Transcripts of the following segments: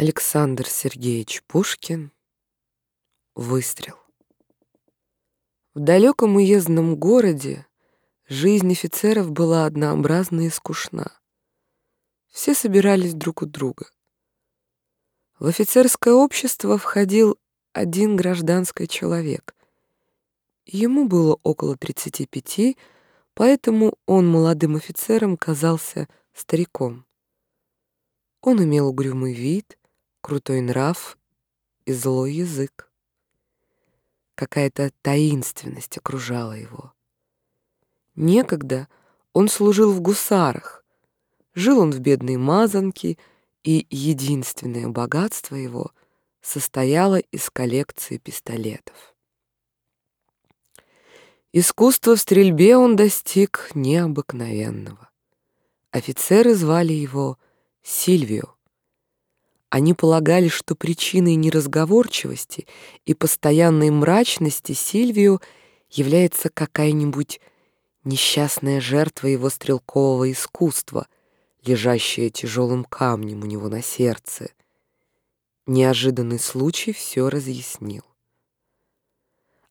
Александр Сергеевич Пушкин. Выстрел. В далеком уездном городе жизнь офицеров была однообразна и скучна. Все собирались друг у друга. В офицерское общество входил один гражданский человек. Ему было около 35, поэтому он молодым офицером казался стариком. Он имел угрюмый вид, крутой нрав и злой язык. Какая-то таинственность окружала его. Некогда он служил в гусарах, жил он в бедной мазанке, и единственное богатство его состояло из коллекции пистолетов. Искусство в стрельбе он достиг необыкновенного. Офицеры звали его Сильвио. Они полагали, что причиной неразговорчивости и постоянной мрачности Сильвию является какая-нибудь несчастная жертва его стрелкового искусства, лежащая тяжелым камнем у него на сердце. Неожиданный случай все разъяснил.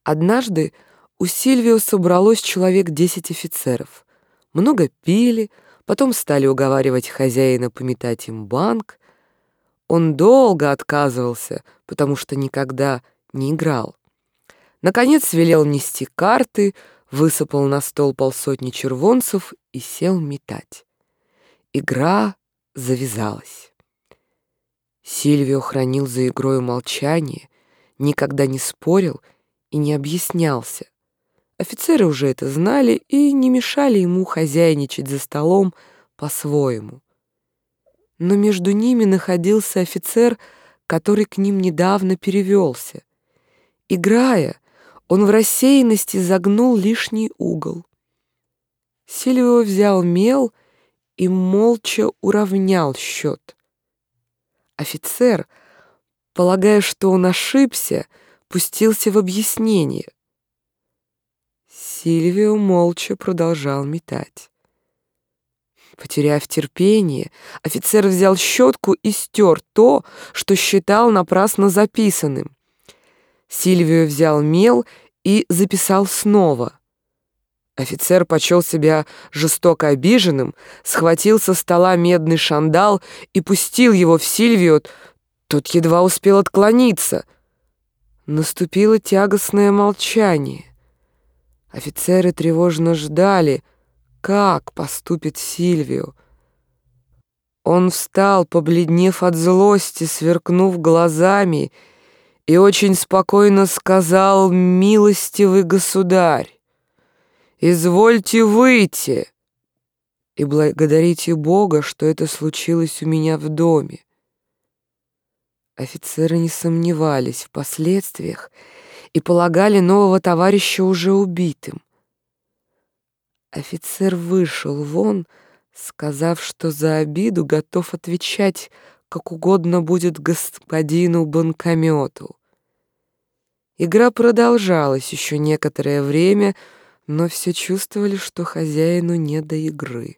Однажды у Сильвио собралось человек десять офицеров. Много пили, потом стали уговаривать хозяина пометать им банк, он долго отказывался, потому что никогда не играл. Наконец велел нести карты, высыпал на стол полсотни червонцев и сел метать. Игра завязалась. Сильвио хранил за игрой молчание, никогда не спорил и не объяснялся. Офицеры уже это знали и не мешали ему хозяйничать за столом по-своему но между ними находился офицер, который к ним недавно перевелся. Играя, он в рассеянности загнул лишний угол. Сильвио взял мел и молча уравнял счет. Офицер, полагая, что он ошибся, пустился в объяснение. Сильвио молча продолжал метать. Потеряв терпение, офицер взял щетку и стер то, что считал напрасно записанным. Сильвио взял мел и записал снова. Офицер почел себя жестоко обиженным, схватил со стола медный шандал и пустил его в Сильвио. Тот едва успел отклониться. Наступило тягостное молчание. Офицеры тревожно ждали — как поступит Сильвио. Он встал, побледнев от злости, сверкнув глазами, и очень спокойно сказал «Милостивый государь, извольте выйти и благодарите Бога, что это случилось у меня в доме». Офицеры не сомневались в последствиях и полагали нового товарища уже убитым. Офицер вышел вон, сказав, что за обиду готов отвечать, как угодно будет господину банкомету. Игра продолжалась еще некоторое время, но все чувствовали, что хозяину не до игры.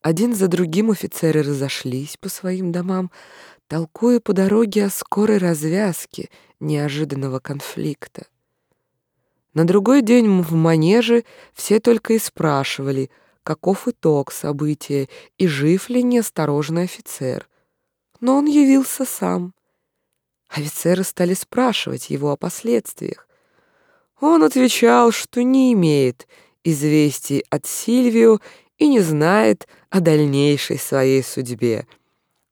Один за другим офицеры разошлись по своим домам, толкуя по дороге о скорой развязке неожиданного конфликта. На другой день в манеже все только и спрашивали, каков итог события и жив ли неосторожный офицер. Но он явился сам. Офицеры стали спрашивать его о последствиях. Он отвечал, что не имеет известий от Сильвио и не знает о дальнейшей своей судьбе.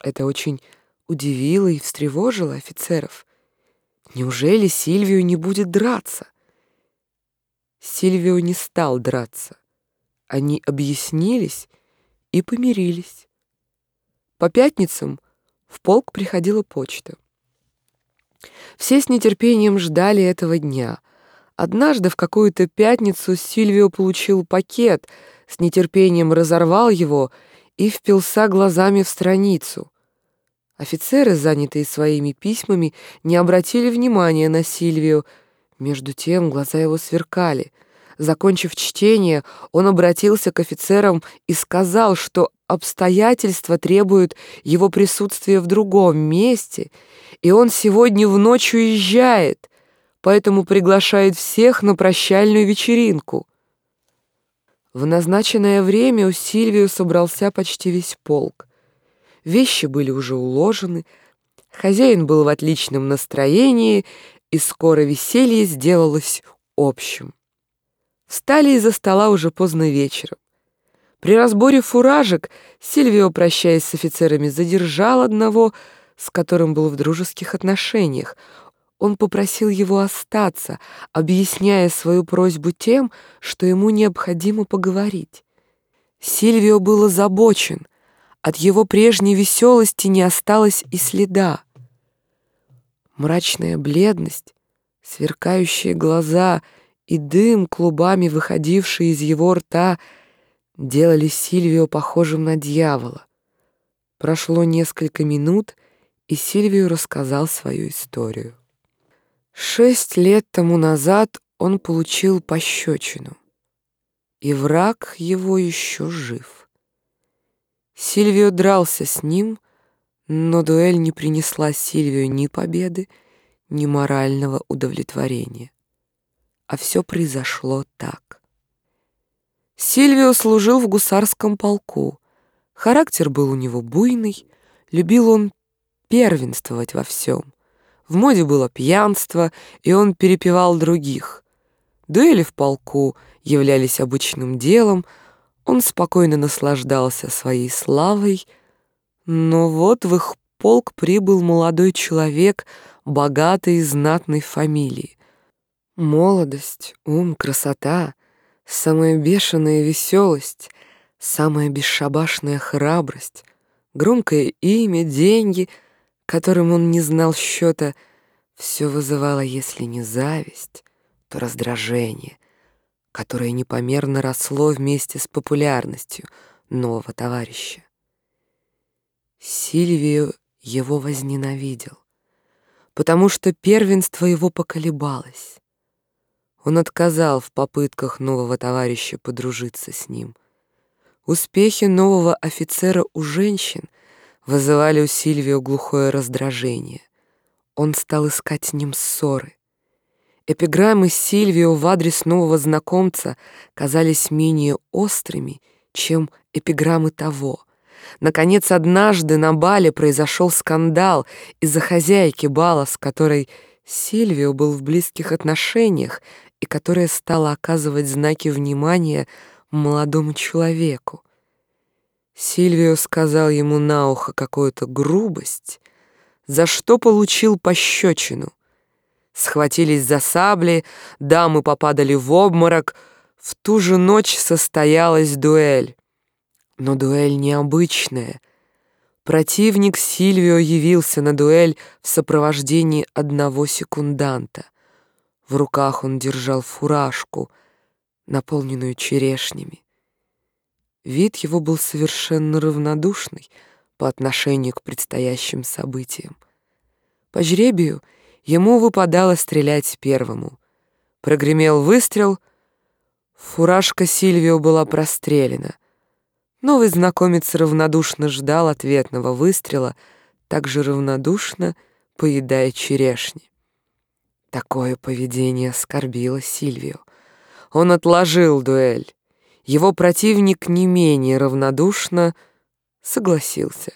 Это очень удивило и встревожило офицеров. Неужели Сильвио не будет драться? Сильвио не стал драться. Они объяснились и помирились. По пятницам в полк приходила почта. Все с нетерпением ждали этого дня. Однажды в какую-то пятницу Сильвио получил пакет, с нетерпением разорвал его и впился глазами в страницу. Офицеры, занятые своими письмами, не обратили внимания на Сильвию, между тем глаза его сверкали. Закончив чтение, он обратился к офицерам и сказал, что обстоятельства требуют его присутствия в другом месте, и он сегодня в ночь уезжает, поэтому приглашает всех на прощальную вечеринку. В назначенное время у Сильвию собрался почти весь полк. Вещи были уже уложены, хозяин был в отличном настроении, и скоро веселье сделалось общим. Встали из-за стола уже поздно вечером. При разборе фуражек Сильвио, прощаясь с офицерами, задержал одного, с которым был в дружеских отношениях. Он попросил его остаться, объясняя свою просьбу тем, что ему необходимо поговорить. Сильвио был озабочен. От его прежней веселости не осталось и следа. Мрачная бледность, сверкающие глаза — и дым, клубами выходивший из его рта, делали Сильвио похожим на дьявола. Прошло несколько минут, и Сильвио рассказал свою историю. Шесть лет тому назад он получил пощечину, и враг его еще жив. Сильвио дрался с ним, но дуэль не принесла Сильвию ни победы, ни морального удовлетворения а все произошло так. Сильвио служил в гусарском полку. Характер был у него буйный, любил он первенствовать во всем. В моде было пьянство, и он перепевал других. Дуэли в полку являлись обычным делом, он спокойно наслаждался своей славой, но вот в их полк прибыл молодой человек богатой и знатной фамилии. Молодость, ум, красота, самая бешеная веселость, самая бесшабашная храбрость, громкое имя, деньги, которым он не знал счета, все вызывало, если не зависть, то раздражение, которое непомерно росло вместе с популярностью нового товарища. Сильвию его возненавидел, потому что первенство его поколебалось. Он отказал в попытках нового товарища подружиться с ним. Успехи нового офицера у женщин вызывали у Сильвио глухое раздражение. Он стал искать с ним ссоры. Эпиграммы Сильвио в адрес нового знакомца казались менее острыми, чем эпиграммы того. Наконец, однажды на бале произошел скандал из-за хозяйки бала, с которой Сильвио был в близких отношениях и которая стала оказывать знаки внимания молодому человеку. Сильвио сказал ему на ухо какую-то грубость, за что получил пощечину. Схватились за сабли, дамы попадали в обморок. В ту же ночь состоялась дуэль. Но дуэль необычная. Противник Сильвио явился на дуэль в сопровождении одного секунданта — в руках он держал фуражку, наполненную черешнями. Вид его был совершенно равнодушный по отношению к предстоящим событиям. По жребию ему выпадало стрелять первому. Прогремел выстрел, фуражка Сильвио была прострелена. Новый знакомец равнодушно ждал ответного выстрела, также равнодушно поедая черешни. Такое поведение оскорбило Сильвию. Он отложил дуэль. Его противник не менее равнодушно согласился,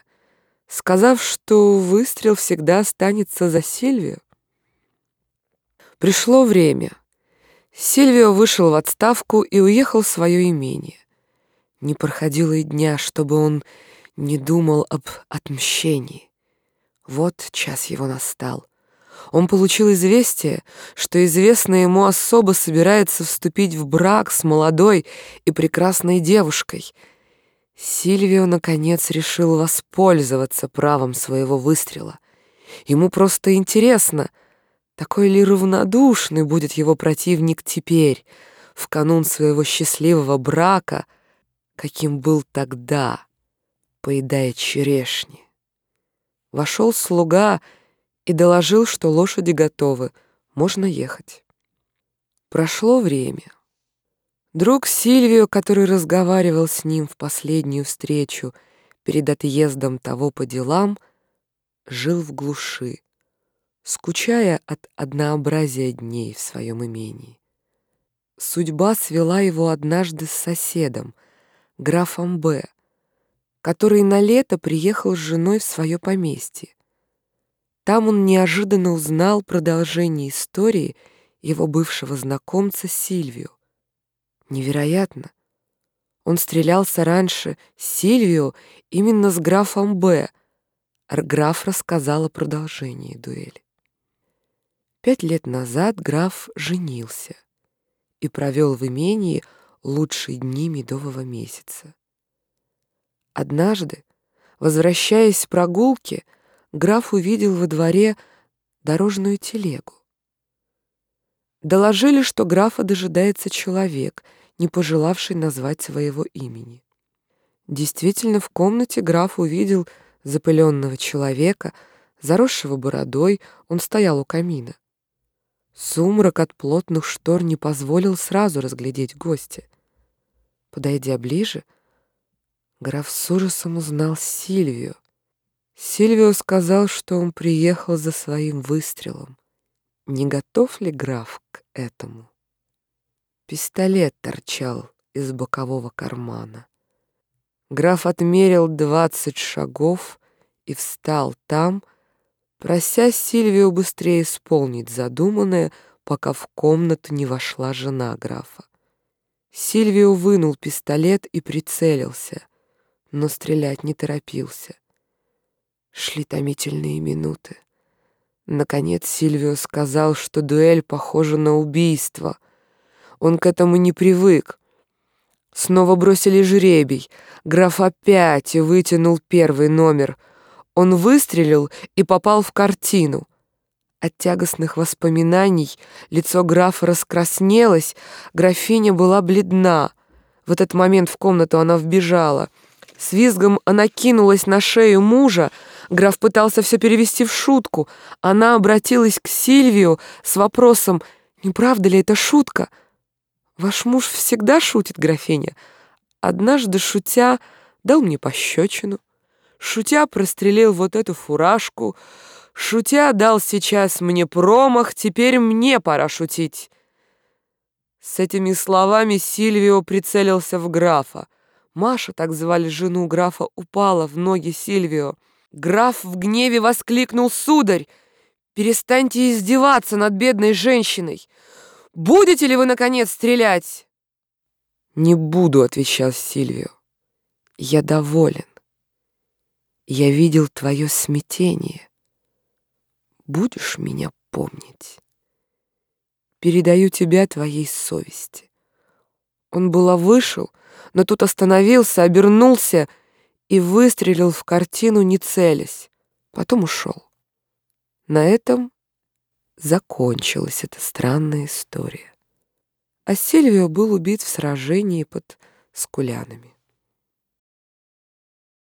сказав, что выстрел всегда останется за Сильвию. Пришло время. Сильвио вышел в отставку и уехал в свое имение. Не проходило и дня, чтобы он не думал об отмщении. Вот час его настал он получил известие, что известная ему особа собирается вступить в брак с молодой и прекрасной девушкой. Сильвио, наконец, решил воспользоваться правом своего выстрела. Ему просто интересно, такой ли равнодушный будет его противник теперь, в канун своего счастливого брака, каким был тогда, поедая черешни. Вошел слуга и доложил, что лошади готовы, можно ехать. Прошло время. Друг Сильвио, который разговаривал с ним в последнюю встречу перед отъездом того по делам, жил в глуши, скучая от однообразия дней в своем имении. Судьба свела его однажды с соседом, графом Б., который на лето приехал с женой в свое поместье. Там он неожиданно узнал продолжение истории его бывшего знакомца Сильвио. Невероятно. Он стрелялся раньше с Сильвио именно с графом Б. Граф рассказал о продолжении дуэли. Пять лет назад граф женился и провел в имении лучшие дни медового месяца. Однажды, возвращаясь с прогулки, граф увидел во дворе дорожную телегу. Доложили, что графа дожидается человек, не пожелавший назвать своего имени. Действительно, в комнате граф увидел запыленного человека, заросшего бородой, он стоял у камина. Сумрак от плотных штор не позволил сразу разглядеть гостя. Подойдя ближе, граф с ужасом узнал Сильвию. Сильвио сказал, что он приехал за своим выстрелом. Не готов ли граф к этому? Пистолет торчал из бокового кармана. Граф отмерил двадцать шагов и встал там, прося Сильвию быстрее исполнить задуманное, пока в комнату не вошла жена графа. Сильвио вынул пистолет и прицелился, но стрелять не торопился. Шли томительные минуты. Наконец Сильвио сказал, что дуэль похожа на убийство. Он к этому не привык. Снова бросили жребий. Граф опять вытянул первый номер — он выстрелил и попал в картину. От тягостных воспоминаний лицо графа раскраснелось, графиня была бледна. В этот момент в комнату она вбежала. С визгом она кинулась на шею мужа, граф пытался все перевести в шутку. Она обратилась к Сильвию с вопросом, не правда ли это шутка? «Ваш муж всегда шутит, графиня. Однажды, шутя, дал мне пощечину». Шутя прострелил вот эту фуражку. Шутя дал сейчас мне промах, теперь мне пора шутить. С этими словами Сильвио прицелился в графа. Маша, так звали жену графа, упала в ноги Сильвио. Граф в гневе воскликнул «Сударь! Перестаньте издеваться над бедной женщиной! Будете ли вы, наконец, стрелять?» «Не буду», — отвечал Сильвио. «Я доволен. Я видел твое смятение. Будешь меня помнить? Передаю тебя твоей совести. Он было вышел, но тут остановился, обернулся и выстрелил в картину, не целясь. Потом ушел. На этом закончилась эта странная история. А Сильвио был убит в сражении под Скулянами.